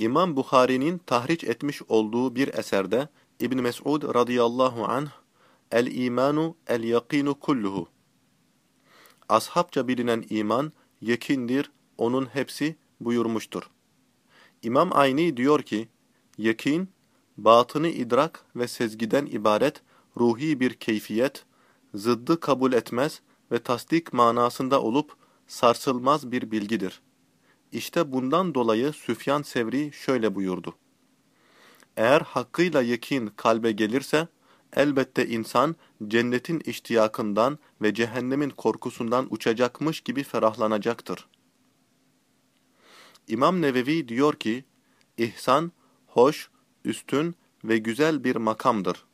İmam Bukhari'nin tahriç etmiş olduğu bir eserde İbn Mes'ud radıyallahu anh El imanu el yakinu kulluhu Ashabça bilinen iman yekindir, onun hepsi buyurmuştur. İmam Ayni diyor ki, yekin, batını idrak ve sezgiden ibaret ruhi bir keyfiyet, zıddı kabul etmez ve tasdik manasında olup sarsılmaz bir bilgidir. İşte bundan dolayı Süfyan Sevri şöyle buyurdu. Eğer hakkıyla yekin kalbe gelirse, elbette insan cennetin iştiyakından ve cehennemin korkusundan uçacakmış gibi ferahlanacaktır. İmam Nevevi diyor ki, ihsan, hoş, üstün ve güzel bir makamdır.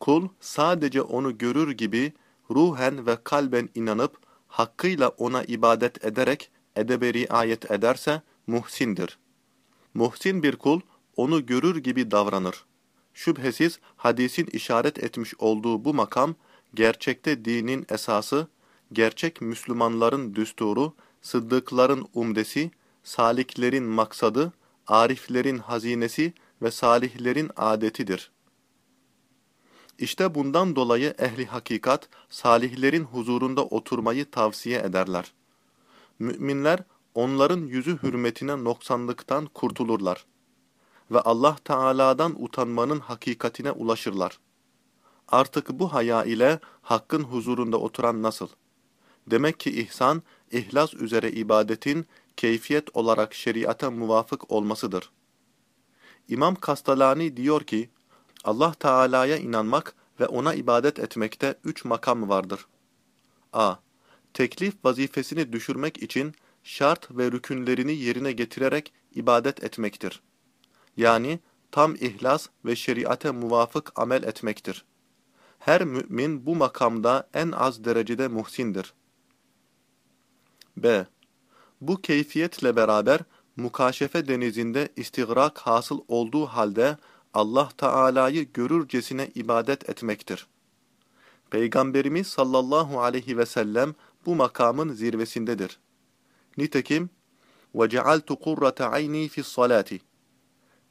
Kul sadece onu görür gibi ruhen ve kalben inanıp hakkıyla ona ibadet ederek edebe riayet ederse muhsindir. Muhsin bir kul onu görür gibi davranır. Şüphesiz hadisin işaret etmiş olduğu bu makam gerçekte dinin esası, gerçek Müslümanların düsturu, sıddıkların umdesi, saliklerin maksadı, ariflerin hazinesi ve salihlerin adetidir. İşte bundan dolayı ehli hakikat, salihlerin huzurunda oturmayı tavsiye ederler. Müminler, onların yüzü hürmetine noksanlıktan kurtulurlar. Ve Allah Teala'dan utanmanın hakikatine ulaşırlar. Artık bu haya ile Hakk'ın huzurunda oturan nasıl? Demek ki ihsan, ihlas üzere ibadetin keyfiyet olarak şeriata muvafık olmasıdır. İmam Kastalani diyor ki, Allah Teala'ya inanmak ve ona ibadet etmekte üç makam vardır. a. Teklif vazifesini düşürmek için şart ve rükünlerini yerine getirerek ibadet etmektir. Yani tam ihlas ve şeriate muvafık amel etmektir. Her mümin bu makamda en az derecede muhsindir. b. Bu keyfiyetle beraber mukaşefe denizinde istigrak hasıl olduğu halde Allah Teala'yı görürcesine ibadet etmektir. Peygamberimiz sallallahu aleyhi ve sellem bu makamın zirvesindedir. Nitekim وَجَعَلْتُ قُرَّةَ عَيْنِي فِي الصَّلَاةِ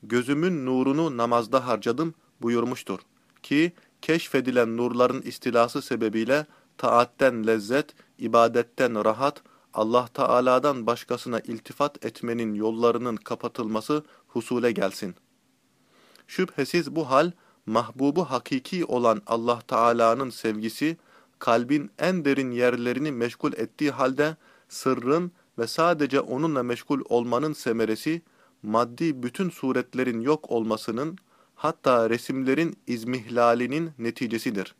Gözümün nurunu namazda harcadım buyurmuştur. Ki keşfedilen nurların istilası sebebiyle taatten lezzet, ibadetten rahat, Allah Teala'dan başkasına iltifat etmenin yollarının kapatılması husule gelsin. Şüphesiz bu hal, mahbubu hakiki olan Allah Teala'nın sevgisi, kalbin en derin yerlerini meşgul ettiği halde, sırrın ve sadece onunla meşgul olmanın semeresi, maddi bütün suretlerin yok olmasının, hatta resimlerin izmihlalinin neticesidir.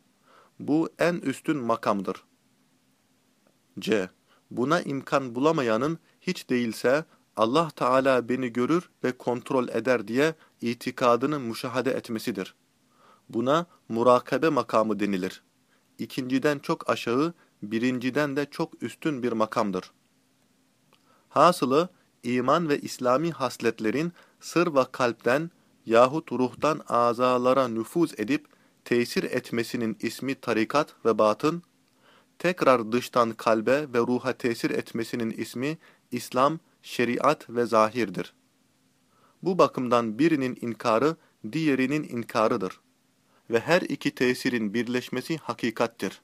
Bu en üstün makamdır. C. Buna imkan bulamayanın hiç değilse Allah Teala beni görür ve kontrol eder diye itikadını müşahede etmesidir. Buna murakabe makamı denilir. İkinciden çok aşağı, birinciden de çok üstün bir makamdır. Hasılı, iman ve İslami hasletlerin sır ve kalpten yahut ruhtan azalara nüfuz edip tesir etmesinin ismi tarikat ve batın, tekrar dıştan kalbe ve ruha tesir etmesinin ismi İslam, şeriat ve zahirdir. Bu bakımdan birinin inkarı diğerinin inkarıdır ve her iki tesirin birleşmesi hakikattir.